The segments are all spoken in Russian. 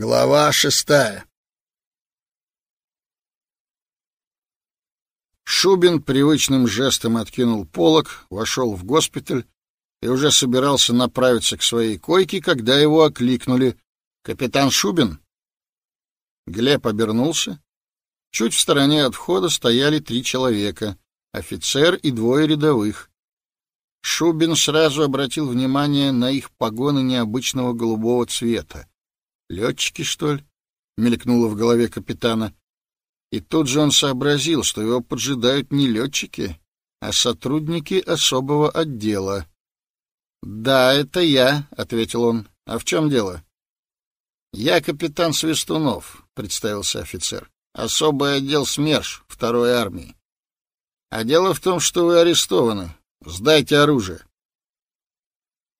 Глава шестая Шубин привычным жестом откинул полог, вошел в госпиталь и уже собирался направиться к своей койке, когда его окликнули. «Капитан Шубин?» Глеб обернулся. Чуть в стороне от входа стояли три человека — офицер и двое рядовых. Шубин сразу обратил внимание на их погоны необычного голубого цвета. Летчики, что ли? Мелькнуло в голове капитана. И тут же он сообразил, что его поджидают не летчики, а сотрудники особого отдела. «Да, это я», — ответил он. «А в чем дело?» «Я капитан Свистунов», — представился офицер. «Особый отдел СМЕРШ второй армии. А дело в том, что вы арестованы. Сдайте оружие».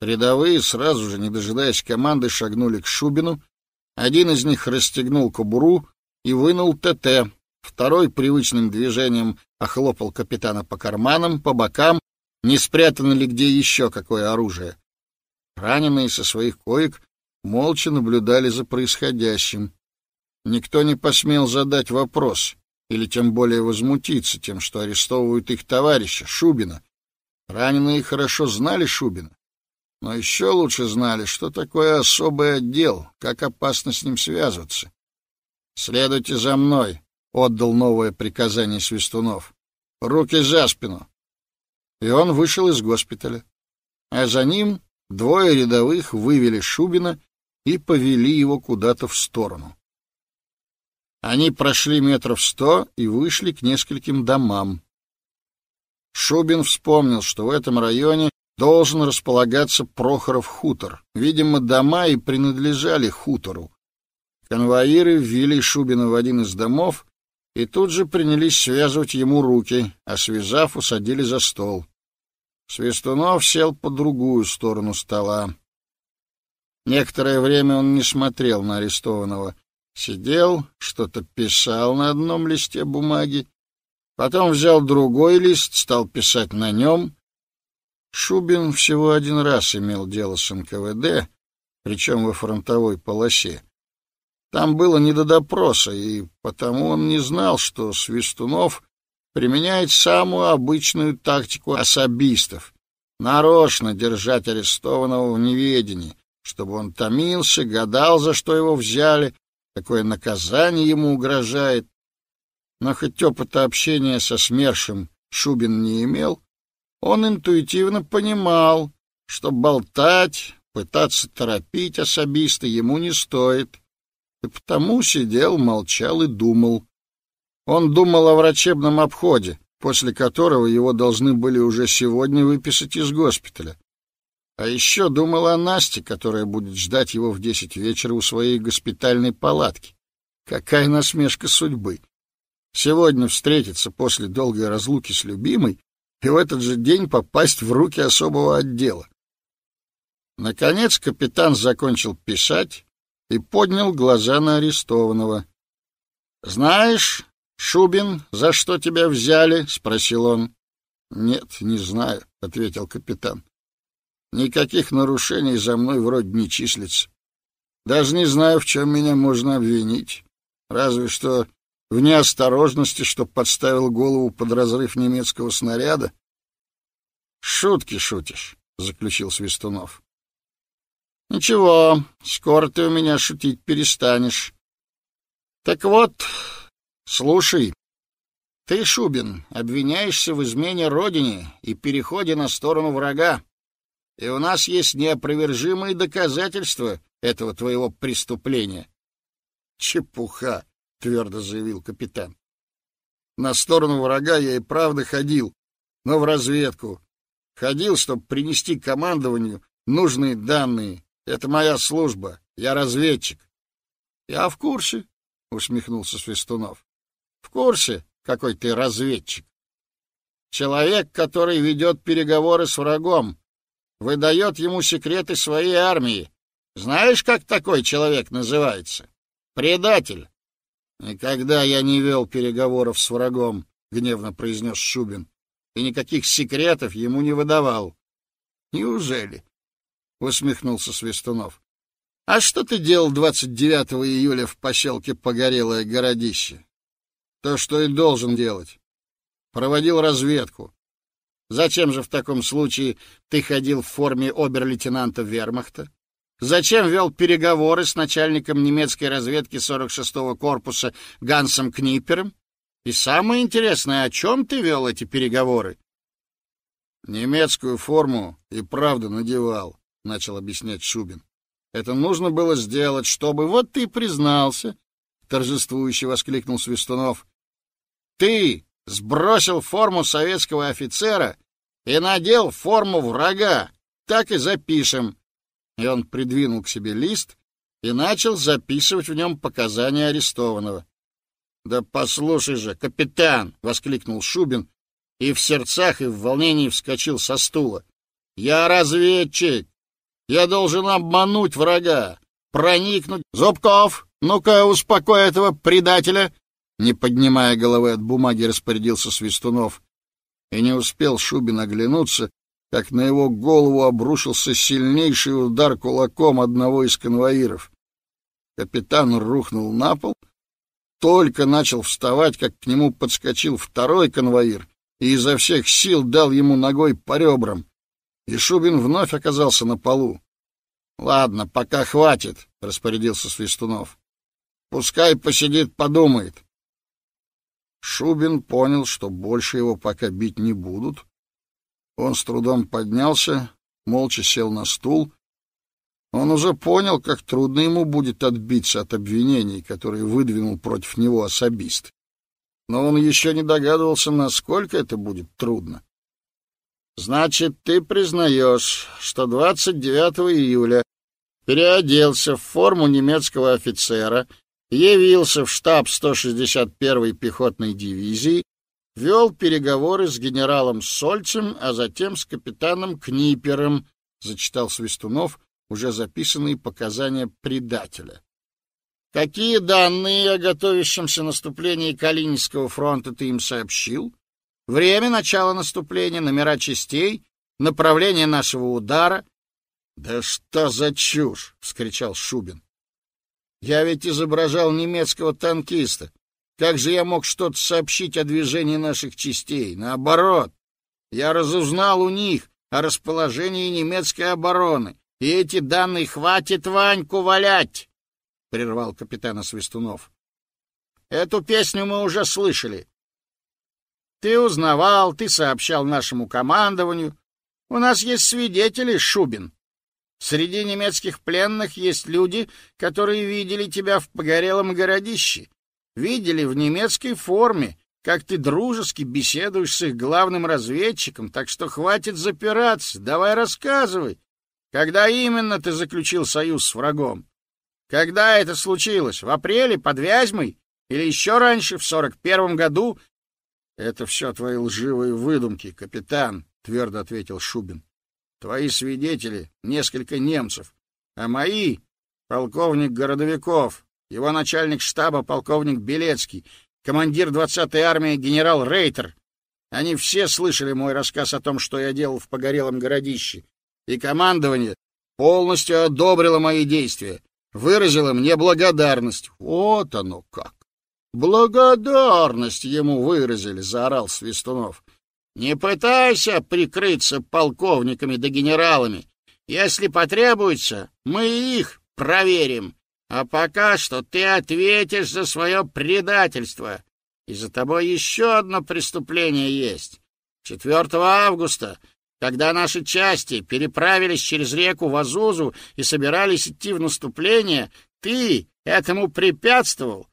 Рядовые, сразу же, не дожидаясь команды, шагнули к Шубину один из них расстегнул кобуру и вынул ТТ. Второй привычным движением охлопал капитана по карманам, по бокам, не спрятано ли где еще какое оружие. Раненые со своих коек молча наблюдали за происходящим. Никто не посмел задать вопрос или тем более возмутиться тем, что арестовывают их товарища, Шубина. Раненые хорошо знали Шубина но еще лучше знали, что такое особый отдел, как опасно с ним связываться. «Следуйте за мной», — отдал новое приказание Свистунов. «Руки за спину». И он вышел из госпиталя. А за ним двое рядовых вывели Шубина и повели его куда-то в сторону. Они прошли метров сто и вышли к нескольким домам. Шубин вспомнил, что в этом районе должен располагаться Прохоров хутор. Видимо, дома и принадлежали хутору. Конвоиры ввели Шубина в один из домов и тут же принялись связывать ему руки, а связав, усадили за стол. Свистунов сел по другую сторону стола. Некоторое время он не смотрел на арестованного. Сидел, что-то писал на одном листе бумаги, потом взял другой лист, стал писать на нем — Шубин всего один раз имел дело с НКВД, причем во фронтовой полосе. Там было не до допроса, и потому он не знал, что Свистунов применяет самую обычную тактику особистов — нарочно держать арестованного в неведении, чтобы он томился, гадал, за что его взяли, какое наказание ему угрожает. Но хоть опыта общения со СМЕРШем Шубин не имел, он интуитивно понимал, что болтать, пытаться торопить особисто ему не стоит, и потому сидел, молчал и думал. Он думал о врачебном обходе, после которого его должны были уже сегодня выписать из госпиталя. А еще думал о Насте, которая будет ждать его в десять вечера у своей госпитальной палатки. Какая насмешка судьбы! Сегодня встретиться после долгой разлуки с любимой и в этот же день попасть в руки особого отдела. Наконец капитан закончил писать и поднял глаза на арестованного. — Знаешь, Шубин, за что тебя взяли? — спросил он. — Нет, не знаю, — ответил капитан. — Никаких нарушений за мной вроде не числится. Даже не знаю, в чем меня можно обвинить. Разве что в неосторожности, что подставил голову под разрыв немецкого снаряда? — Шутки шутишь, — заключил Свистунов. — Ничего, скоро ты у меня шутить перестанешь. Так вот, слушай, ты, Шубин, обвиняешься в измене родине и переходе на сторону врага, и у нас есть неопровержимые доказательства этого твоего преступления. — Чепуха! — твердо заявил капитан. На сторону врага я и правда ходил, но в разведку. Ходил, чтобы принести командованию нужные данные. Это моя служба, я разведчик. — Я в курсе, — усмехнулся Свистунов. — В курсе, какой ты разведчик. Человек, который ведет переговоры с врагом, выдает ему секреты своей армии. Знаешь, как такой человек называется? Предатель. «Никогда я не вел переговоров с врагом», — гневно произнес Шубин, «и никаких секретов ему не выдавал». «Неужели?» — усмехнулся Свистунов. А что ты делал 29 июля в поселке Погорелое городище? То, что и должен делать. Проводил разведку. Зачем же в таком случае ты ходил в форме обер-лейтенанта вермахта? Зачем вел переговоры с начальником немецкой разведки 46-го корпуса Гансом Книпером? И самое интересное, о чем ты вел эти переговоры? Немецкую форму и правда надевал, начал объяснять Шубин. Это нужно было сделать, чтобы... Вот ты признался, — торжествующе воскликнул Свистунов. Ты сбросил форму советского офицера и надел форму врага. Так и запишем. И он придвинул к себе лист и начал записывать в нем показания арестованного. «Да послушай же, капитан!» — воскликнул Шубин и в сердцах и в волнении вскочил со стула. «Я разведчик! Я должен обмануть врага, проникнуть. Зубков, ну-ка успокой этого предателя. Не поднимая головы от бумаги, распорядился Свистунов. И не успел Шубин оглянуться, как на его голову обрушился сильнейший удар кулаком одного из конвоиров. Капитан рухнул на пол, только начал вставать, как к нему подскочил второй конвоир и изо всех сил дал ему ногой по ребрам и Шубин вновь оказался на полу. — Ладно, пока хватит, — распорядился Свистунов. — Пускай посидит, подумает. Шубин понял, что больше его пока бить не будут. Он с трудом поднялся, молча сел на стул. Он уже понял, как трудно ему будет отбиться от обвинений, которые выдвинул против него особист. Но он еще не догадывался, насколько это будет трудно. Значит, ты признаешь, что 29 июля переоделся в форму немецкого офицера, явился в штаб 161-й пехотной дивизии, вел переговоры с генералом Сольцем, а затем с капитаном Книпером, зачитал Свистунов уже записанные показания предателя. Какие данные о готовящемся наступлении Калининского фронта ты им сообщил? Время начала наступления, номера частей, направление нашего удара. — Да что за чушь! — вскричал Шубин. — Я ведь изображал немецкого танкиста. Как же я мог что-то сообщить о движении наших частей? Наоборот, я разузнал у них о расположении немецкой обороны, и эти данные хватит Ваньку валять! — прервал капитана Свистунов. — Эту песню мы уже слышали. Ты узнавал, ты сообщал нашему командованию. У нас есть свидетели, Шубин. Среди немецких пленных есть люди, которые видели тебя в погорелом городище, видели в немецкой форме, как ты дружески беседуешь с их главным разведчиком, так что хватит запираться, давай рассказывай. Когда именно ты заключил союз с врагом? Когда это случилось? В апреле под Вязьмой? Или еще раньше, в сорок первом году, это все твои лживые выдумки, капитан, твердо ответил Шубин. Твои свидетели несколько немцев, а мои полковник Городовиков, его начальник штаба полковник Белецкий, командир 20-й армии генерал Рейтер. Они все слышали мой рассказ о том, что я делал в погорелом городище, и командование полностью одобрило мои действия, выразило мне благодарность. Вот оно как. Благодарность ему выразили, заорал Свистунов. Не пытайся прикрыться полковниками да генералами. Если потребуется, мы их проверим. А пока что ты ответишь за свое предательство. И за тобой еще одно преступление есть. 4 августа, когда наши части переправились через реку Вазузу и собирались идти в наступление, ты этому препятствовал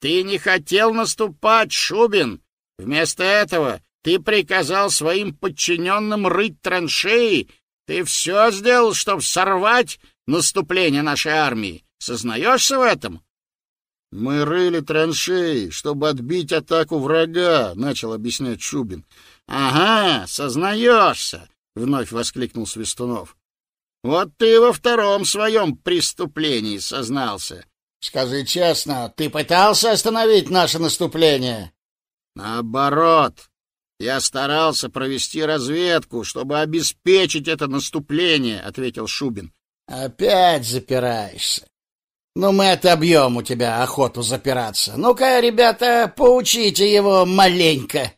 ты не хотел наступать, Шубин. Вместо этого ты приказал своим подчиненным рыть траншеи. Ты все сделал, чтобы сорвать наступление нашей армии. Сознаешься в этом? — Мы рыли траншеи, чтобы отбить атаку врага, — начал объяснять Шубин. — Ага, сознаешься, — вновь воскликнул Свистунов. — Вот ты во втором своем преступлении сознался. Скажи честно, ты пытался остановить наше наступление? Наоборот. Я старался провести разведку, чтобы обеспечить это наступление, ответил Шубин. Опять запираешься. Ну, мы отобьем у тебя охоту запираться. Ну-ка, ребята, поучите его маленько.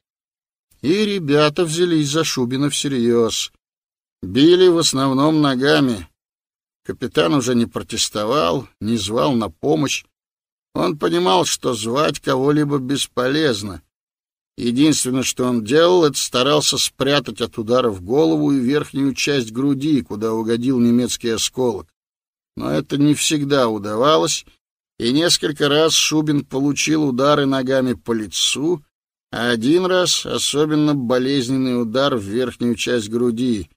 И ребята взялись за Шубина всерьез. Били в основном ногами. Капитан уже не протестовал, не звал на помощь. Он понимал, что звать кого-либо бесполезно. Единственное, что он делал, это старался спрятать от ударов голову и верхнюю часть груди, куда угодил немецкий осколок. Но это не всегда удавалось, и несколько раз Шубин получил удары ногами по лицу, а один раз особенно болезненный удар в верхнюю часть груди.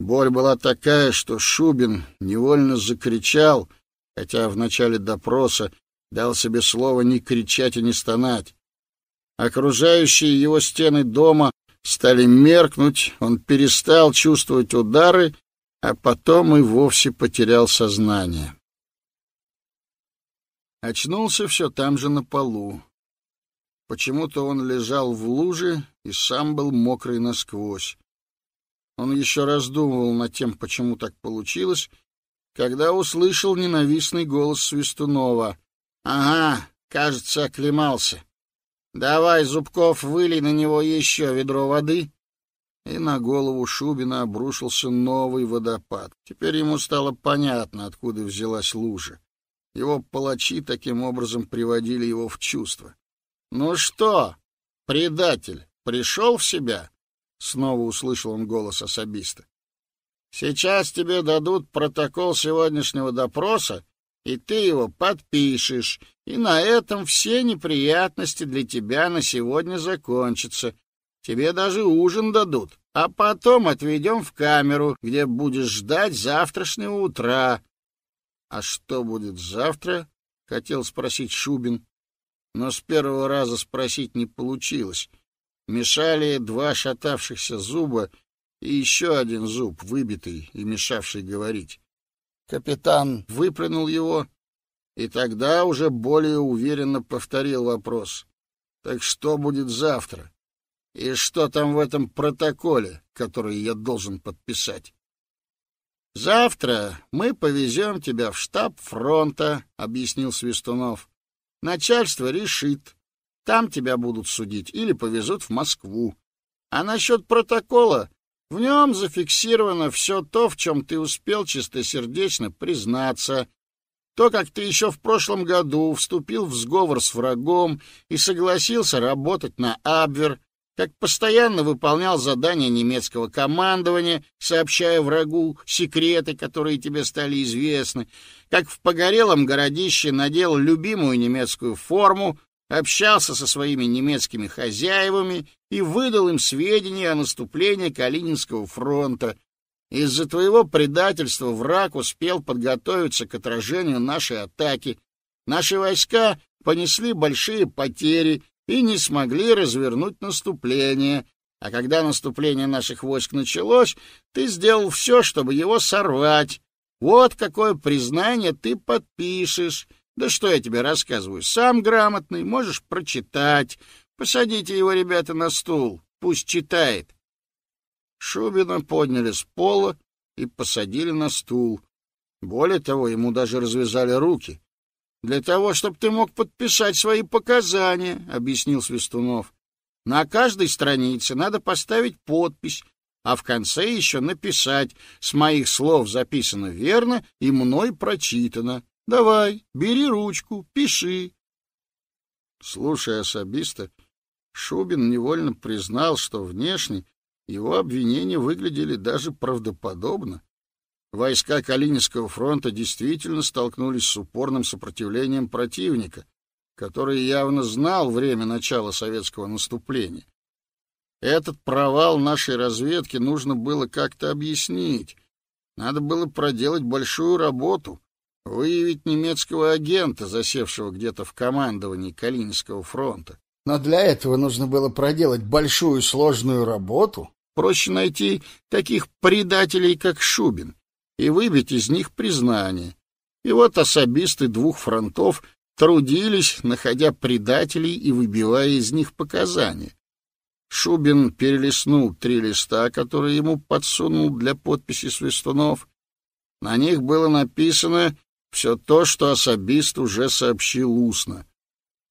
Боль была такая, что Шубин невольно закричал, хотя в начале допроса дал себе слово не кричать и не стонать. Окружающие его стены дома стали меркнуть, он перестал чувствовать удары, а потом и вовсе потерял сознание. Очнулся все там же на полу. Почему-то он лежал в луже и сам был мокрый насквозь. Он еще раздумывал над тем, почему так получилось, когда услышал ненавистный голос Свистунова. — Ага, кажется, оклемался. Давай, Зубков, вылей на него еще ведро воды. И на голову Шубина обрушился новый водопад. Теперь ему стало понятно, откуда взялась лужа. Его палачи таким образом приводили его в чувство. «Ну что, предатель, пришел в себя?» Снова услышал он голос особиста. «Сейчас тебе дадут протокол сегодняшнего допроса, и ты его подпишешь, и на этом все неприятности для тебя на сегодня закончатся. Тебе даже ужин дадут, а потом отведем в камеру, где будешь ждать завтрашнего утра. — А что будет завтра? — хотел спросить Шубин. Но с первого раза спросить не получилось. Мешали два шатавшихся зуба и еще один зуб, выбитый и мешавший говорить. Капитан выплюнул его и тогда уже более уверенно повторил вопрос. «Так что будет завтра? И что там в этом протоколе, который я должен подписать?» «Завтра мы повезем тебя в штаб фронта», — объяснил Свистунов. «Начальство решит. Там тебя будут судить или повезут в Москву. А насчет протокола в нем зафиксировано все то, в чем ты успел чистосердечно признаться. То, как ты еще в прошлом году вступил в сговор с врагом и согласился работать на Абвер, как постоянно выполнял задания немецкого командования, сообщая врагу секреты, которые тебе стали известны, как в погорелом городище надел любимую немецкую форму, общался со своими немецкими хозяевами и выдал им сведения о наступлении Калининского фронта. Из-за твоего предательства враг успел подготовиться к отражению нашей атаки. Наши войска понесли большие потери и не смогли развернуть наступление. А когда наступление наших войск началось, ты сделал все, чтобы его сорвать. Вот какое признание ты подпишешь. Да что я тебе рассказываю? Сам грамотный, можешь прочитать. Посадите его, ребята, на стул, пусть читает. Шубина подняли с пола и посадили на стул. Более того, ему даже развязали руки. «Для того, чтобы ты мог подписать свои показания», — объяснил Свистунов. «На каждой странице надо поставить подпись, а в конце еще написать «С моих слов записано верно и мной прочитано». Давай, бери ручку, пиши. Слушая особиста, Шубин невольно признал, что внешне его обвинения выглядели даже правдоподобно. Войска Калининского фронта действительно столкнулись с упорным сопротивлением противника, который явно знал время начала советского наступления. Этот провал нашей разведки нужно было как-то объяснить. Надо было проделать большую работу, выявить немецкого агента, засевшего где-то в командовании Калининского фронта. Но для этого нужно было проделать большую сложную работу. Проще найти таких предателей, как Шубин, и выбить из них признание. И вот особисты двух фронтов трудились, находя предателей и выбивая из них показания. Шубин перелистнул три листа, которые ему подсунул для подписи Свистунов, На них было написано все то, что особист уже сообщил устно.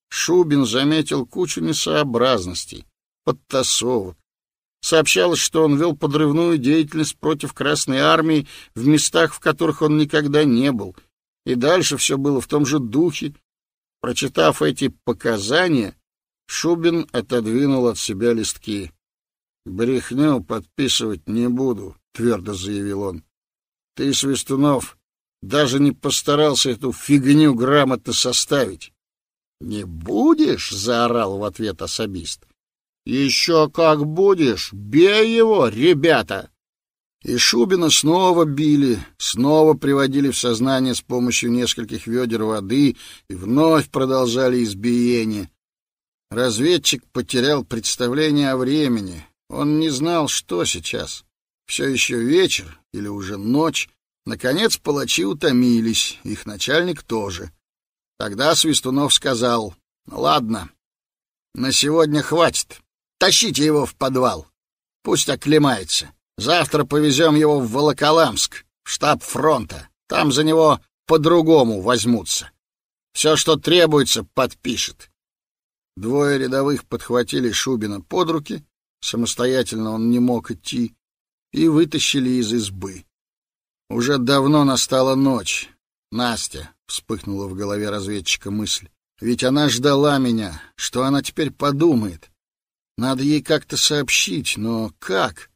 Шубин заметил кучу несообразностей, подтасовок. Сообщалось, что он вел подрывную деятельность против Красной Армии в местах, в которых он никогда не был. И дальше все было в том же духе. Прочитав эти показания, Шубин отодвинул от себя листки. «Брехню подписывать не буду», — твердо заявил он. «Ты, Свистунов, даже не постарался эту фигню грамотно составить». «Не будешь?» — заорал в ответ особист. «Еще как будешь! Бей его, ребята!» И Шубина снова били, снова приводили в сознание с помощью нескольких ведер воды и вновь продолжали избиение. Разведчик потерял представление о времени. Он не знал, что сейчас. Все еще вечер или уже ночь. Наконец палачи утомились, их начальник тоже. Тогда Свистунов сказал, «Ладно, на сегодня хватит. Тащите его в подвал. Пусть оклемается. Завтра повезем его в Волоколамск, в штаб фронта. Там за него по-другому возьмутся. Все, что требуется, подпишет. Двое рядовых подхватили Шубина под руки, самостоятельно он не мог идти, и вытащили из избы. Уже давно настала ночь. Настя, вспыхнула в голове разведчика мысль. Ведь она ждала меня. Что она теперь подумает? Надо ей как-то сообщить, но как?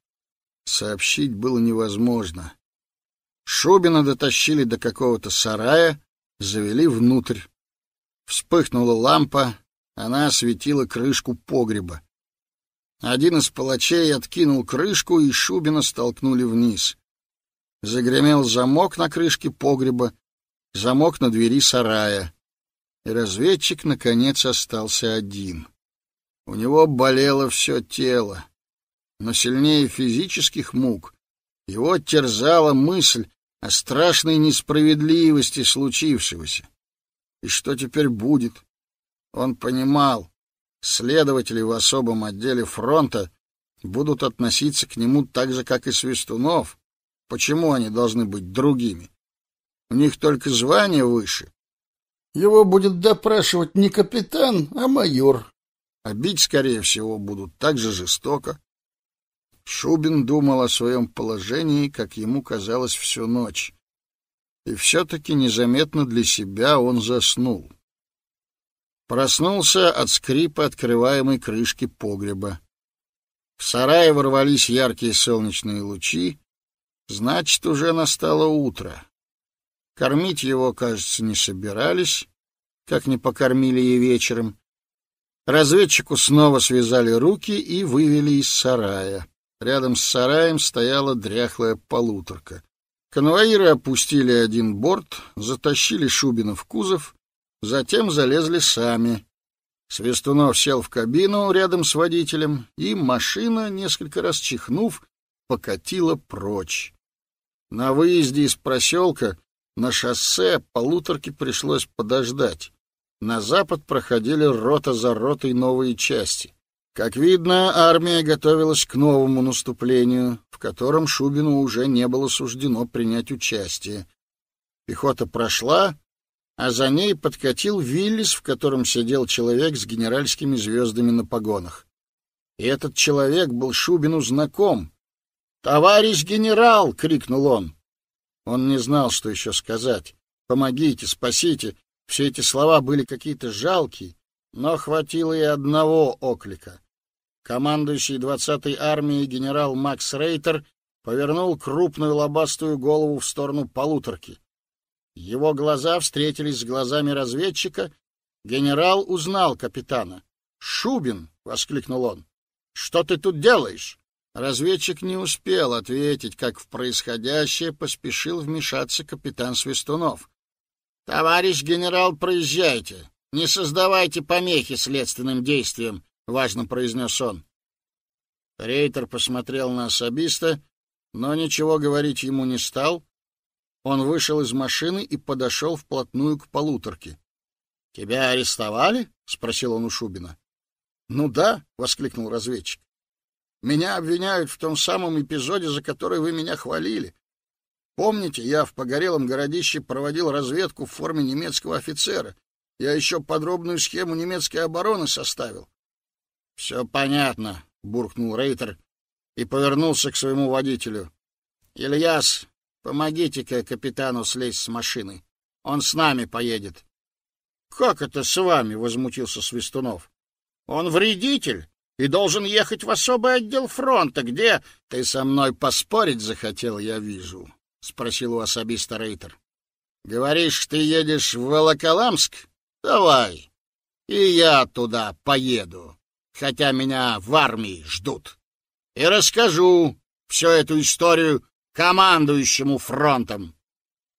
Сообщить было невозможно. Шубина дотащили до какого-то сарая, завели внутрь. Вспыхнула лампа, она осветила крышку погреба. Один из палачей откинул крышку, и Шубина столкнули вниз. Загремел замок на крышке погреба, замок на двери сарая. И разведчик, наконец, остался один. У него болело все тело, но сильнее физических мук его терзала мысль о страшной несправедливости случившегося. И что теперь будет? Он понимал, следователи в особом отделе фронта будут относиться к нему так же, как и Свистунов. Почему они должны быть другими? У них только звание выше. Его будет допрашивать не капитан, а майор. А бить, скорее всего, будут так же жестоко. Шубин думал о своем положении, как ему казалось, всю ночь. И все-таки незаметно для себя он заснул. Проснулся от скрипа открываемой крышки погреба. В сарае ворвались яркие солнечные лучи. Значит, уже настало утро. Кормить его, кажется, не собирались, как не покормили и вечером. Разведчику снова связали руки и вывели из сарая. Рядом с сараем стояла дряхлая полуторка. Конвоиры опустили один борт, затащили Шубина в кузов Затем залезли сами. Свистунов сел в кабину рядом с водителем, и машина, несколько раз чихнув, покатила прочь. На выезде из проселка на шоссе полуторке пришлось подождать. На запад проходили рота за ротой новые части. Как видно, армия готовилась к новому наступлению, в котором Шубину уже не было суждено принять участие. Пехота прошла, а за ней подкатил Виллис, в котором сидел человек с генеральскими звездами на погонах. И этот человек был Шубину знаком. «Товарищ генерал!» — крикнул он. Он не знал, что еще сказать. «Помогите, спасите!» Все эти слова были какие-то жалкие, но хватило и одного оклика. Командующий 20-й армией генерал Макс Рейтер повернул крупную лобастую голову в сторону полуторки. Его глаза встретились с глазами разведчика. Генерал узнал капитана. «Шубин!» — воскликнул он. «Что ты тут делаешь?» Разведчик не успел ответить, как в происходящее поспешил вмешаться капитан Свистунов. «Товарищ генерал, проезжайте. Не создавайте помехи следственным действиям», — важно произнес он. Рейтер посмотрел на особиста, но ничего говорить ему не стал, он вышел из машины и подошел вплотную к полуторке. — Тебя арестовали? — спросил он у Шубина. — Ну да, — воскликнул разведчик. — Меня обвиняют в том самом эпизоде, за который вы меня хвалили. Помните, я в погорелом городище проводил разведку в форме немецкого офицера. Я еще подробную схему немецкой обороны составил. — Все понятно, — буркнул Рейтер и повернулся к своему водителю. — Ильяс, помогите-ка капитану слезть с машины. Он с нами поедет. — Как это с вами? — возмутился Свистунов. — Он вредитель и должен ехать в особый отдел фронта, где... — Ты со мной поспорить захотел, я вижу, — спросил у особиста Рейтер. — Говоришь, ты едешь в Волоколамск? Давай, и я туда поеду, хотя меня в армии ждут. И расскажу всю эту историю командующему фронтом.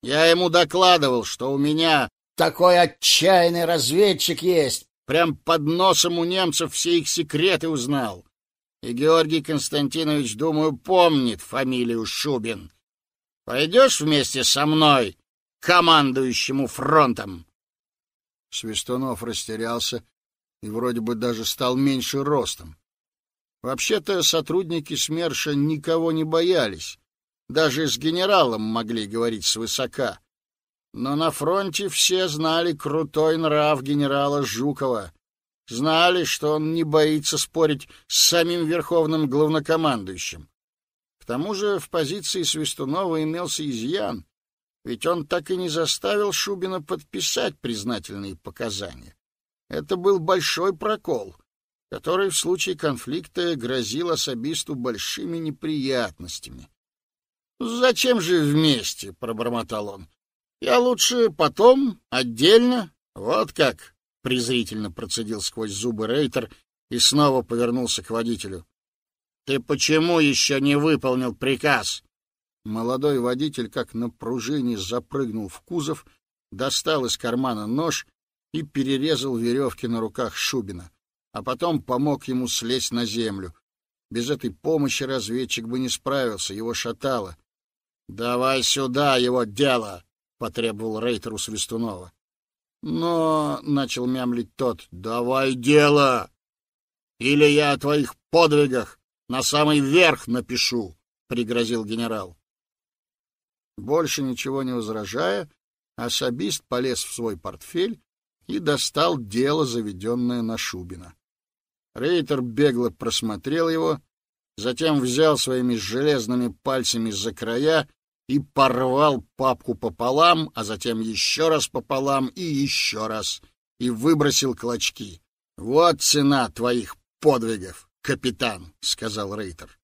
Я ему докладывал, что у меня такой отчаянный разведчик есть. Прям под носом у немцев все их секреты узнал. И Георгий Константинович, думаю, помнит фамилию Шубин. Пойдешь вместе со мной командующему фронтом? Свистунов растерялся и вроде бы даже стал меньше ростом. Вообще-то сотрудники СМЕРШа никого не боялись. Даже с генералом могли говорить свысока. Но на фронте все знали крутой нрав генерала Жукова. Знали, что он не боится спорить с самим верховным главнокомандующим. К тому же в позиции Свистунова имелся изъян ведь он так и не заставил Шубина подписать признательные показания. Это был большой прокол, который в случае конфликта грозил особисту большими неприятностями. «Зачем же вместе?» — пробормотал он. «Я лучше потом, отдельно. Вот как!» — презрительно процедил сквозь зубы Рейтер и снова повернулся к водителю. «Ты почему еще не выполнил приказ?» Молодой водитель, как на пружине, запрыгнул в кузов, достал из кармана нож и перерезал веревки на руках Шубина, а потом помог ему слезть на землю. Без этой помощи разведчик бы не справился, его шатало. — Давай сюда его дело! — потребовал Рейтер у Свистунова. — Но, — начал мямлить тот, — давай дело! Или я о твоих подвигах на самый верх напишу! — пригрозил генерал. Больше ничего не возражая, особист полез в свой портфель и достал дело, заведенное на Шубина. Рейтер бегло просмотрел его, затем взял своими железными пальцами за края и порвал папку пополам, а затем еще раз пополам и еще раз, и выбросил клочки. — Вот цена твоих подвигов, капитан, — сказал Рейтер.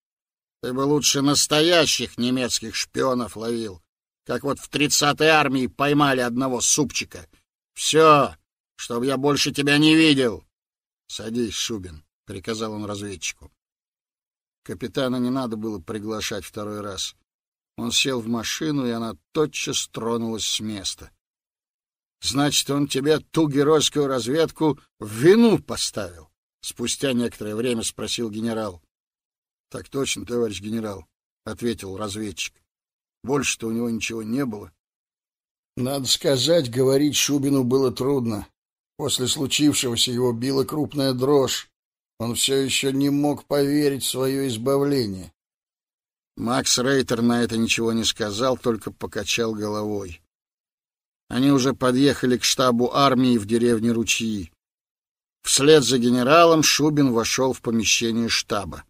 Ты бы лучше настоящих немецких шпионов ловил, как вот в тридцатой армии поймали одного супчика. Все, чтоб я больше тебя не видел. — Садись, Шубин, — приказал он разведчику. Капитана не надо было приглашать второй раз. Он сел в машину, и она тотчас тронулась с места. — Значит, он тебе ту геройскую разведку в вину поставил? — спустя некоторое время спросил генерал. — Так точно, товарищ генерал, — ответил разведчик. Больше-то у него ничего не было. Надо сказать, говорить Шубину было трудно. После случившегося его била крупная дрожь. Он все еще не мог поверить в свое избавление. Макс Рейтер на это ничего не сказал, только покачал головой. Они уже подъехали к штабу армии в деревне Ручьи. Вслед за генералом Шубин вошел в помещение штаба.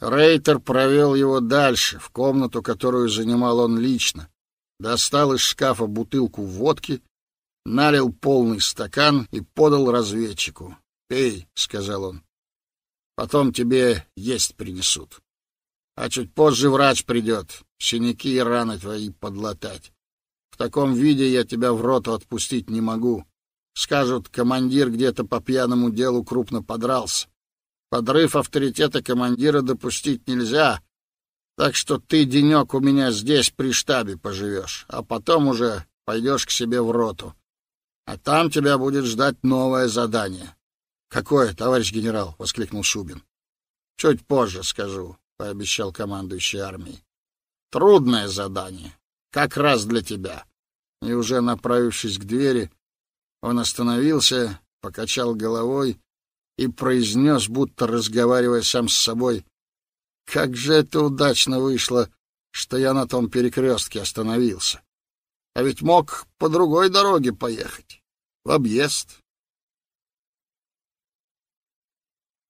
Рейтер провел его дальше, в комнату, которую занимал он лично. Достал из шкафа бутылку водки, налил полный стакан и подал разведчику. «Пей», — сказал он. «Потом тебе есть принесут. А чуть позже врач придет, синяки и раны твои подлатать. В таком виде я тебя в роту отпустить не могу. Скажут, командир где-то по пьяному делу крупно подрался. Подрыв авторитета командира допустить нельзя, так что ты денек у меня здесь при штабе поживешь, а потом уже пойдешь к себе в роту. А там тебя будет ждать новое задание. — Какое, товарищ генерал? — воскликнул Шубин. — Чуть позже скажу, — пообещал командующий армией. — Трудное задание, как раз для тебя. И уже направившись к двери, он остановился, покачал головой и произнес, будто разговаривая сам с собой, «Как же это удачно вышло, что я на том перекрестке остановился. А ведь мог по другой дороге поехать, в объезд.